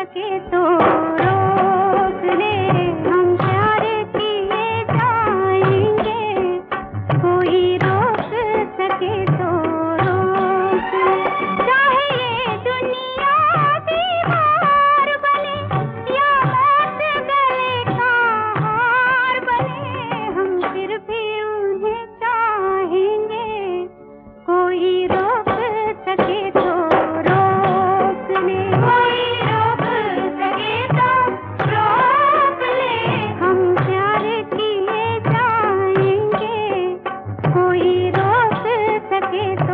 सके तो लगे